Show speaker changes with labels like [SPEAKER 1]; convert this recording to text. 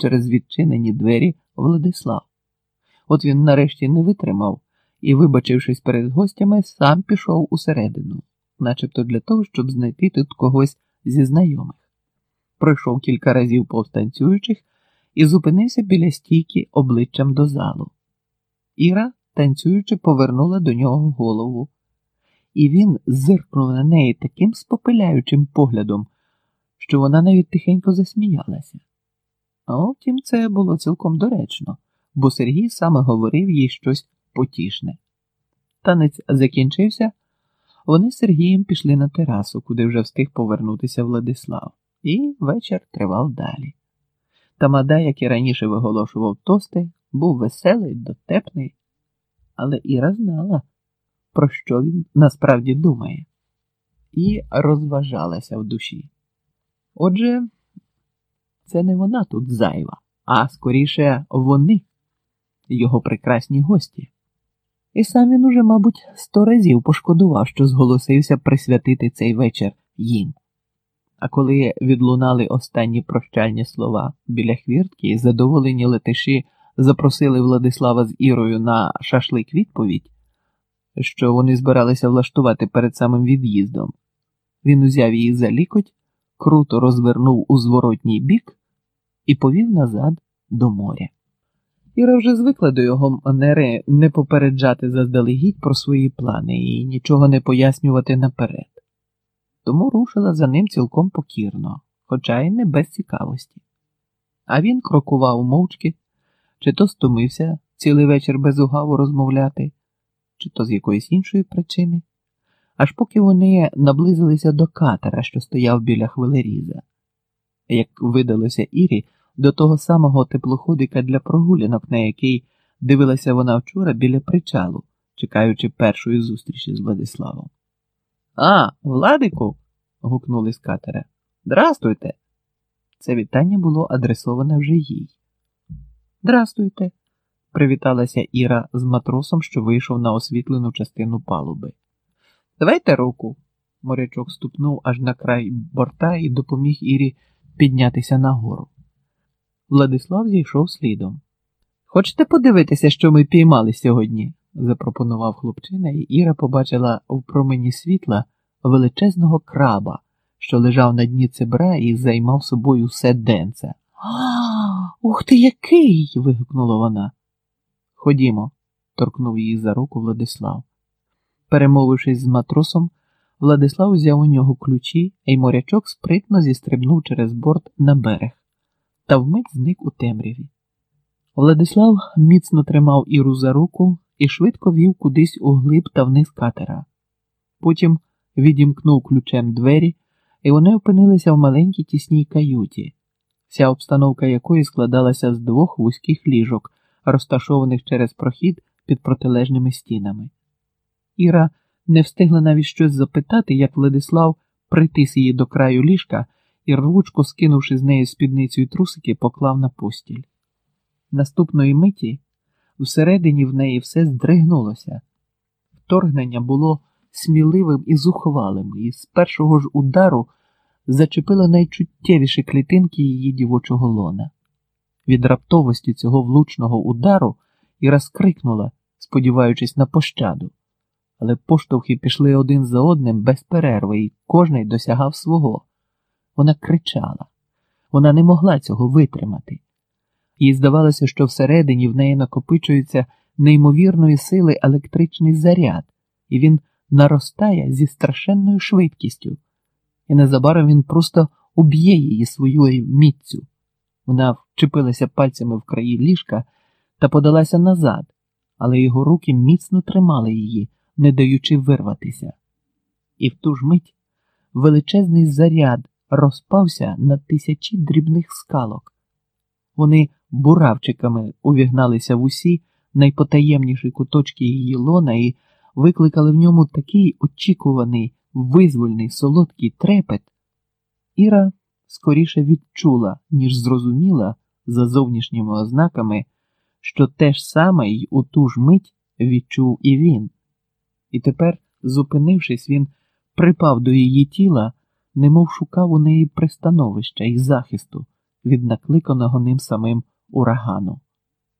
[SPEAKER 1] через відчинені двері Владислав. От він нарешті не витримав і, вибачившись перед гостями, сам пішов усередину, начебто для того, щоб знайти тут когось зі знайомих. Пройшов кілька разів повстанцюючих і зупинився біля стійки обличчям до залу. Іра, танцюючи, повернула до нього голову, і він зиркнув на неї таким спопиляючим поглядом, що вона навіть тихенько засміялася. А втім, це було цілком доречно, бо Сергій саме говорив їй щось потішне. Танець закінчився, вони з Сергієм пішли на терасу, куди вже встиг повернутися Владислав, і вечір тривав далі. Тамада, як і раніше виголошував тости, був веселий, дотепний, але Іра знала, про що він насправді думає, і розважалася в душі. Отже, це не вона тут зайва, а скоріше вони, його прекрасні гості. І сам він уже, мабуть, сто разів пошкодував, що зголосився присвятити цей вечір їм. А коли відлунали останні прощальні слова біля хвіртки, задоволені летиші запросили Владислава з Ірою на шашлик відповідь, що вони збиралися влаштувати перед самим від'їздом, він узяв її за лікоть, круто розвернув у зворотній бік і повів назад до моря. Іра вже звикла до його манери не попереджати заздалегідь про свої плани і нічого не пояснювати наперед. Тому рушила за ним цілком покірно, хоча й не без цікавості. А він крокував мовчки, чи то стомився цілий вечір без угаву розмовляти, чи то з якоїсь іншої причини, аж поки вони наблизилися до катера, що стояв біля хвилеріза. Як видалося Ірі, до того самого теплоходика для прогулянок, на який дивилася вона вчора біля причалу, чекаючи першої зустрічі з Владиславом. А, Владику. гукнули з катера. Здрастуйте. Це вітання було адресоване вже їй. Здрастуйте, привіталася Іра з матросом, що вийшов на освітлену частину палуби. Давайте руку. Морячок ступнув аж на край борта і допоміг Ірі піднятися нагору. Владислав зійшов слідом. Хочете подивитися, що ми піймали сьогодні? запропонував хлопчина, і Іра побачила в промені світла величезного краба, що лежав на дні цебра і займав собою все денце. Ух ти, який. вигукнула вона. Ходімо, торкнув її за руку Владислав. Перемовившись з матросом, Владислав взяв у нього ключі, і морячок спритно зістрибнув через борт на берег та вмить зник у темряві. Владислав міцно тримав Іру за руку і швидко вів кудись у глиб та вниз катера. Потім відімкнув ключем двері, і вони опинилися в маленькій тісній каюті, вся обстановка якої складалася з двох вузьких ліжок, розташованих через прохід під протилежними стінами. Іра не встигла навіть щось запитати, як Владислав притис її до краю ліжка і рвучко скинувши з неї спідницю й трусики, поклав на постіль. Наступної миті всередині в неї все здригнулося. Вторгнення було сміливим і зухвалим, і з першого ж удару зачепило найчуттєвіші клітинки її дівочого лона. Від раптовості цього влучного удару Іра скрикнула, сподіваючись на пощаду. Але поштовхи пішли один за одним без перерви, і кожний досягав свого. Вона кричала, вона не могла цього витримати. Їй здавалося, що всередині в неї накопичується неймовірної сили електричний заряд, і він наростає зі страшенною швидкістю, і незабаром він просто уб'є її своєю міцю. Вона вчепилася пальцями в краї ліжка та подалася назад, але його руки міцно тримали її, не даючи вирватися. І в ту ж мить величезний заряд розпався на тисячі дрібних скалок. Вони буравчиками увігналися в усі найпотаємніші куточки її лона і викликали в ньому такий очікуваний, визвольний солодкий трепет. Іра скоріше відчула, ніж зрозуміла за зовнішніми ознаками, що те ж саме й у ту ж мить відчув і він. І тепер, зупинившись, він припав до її тіла немов шукав у неї пристановища і захисту, від накликаного ним самим урагану.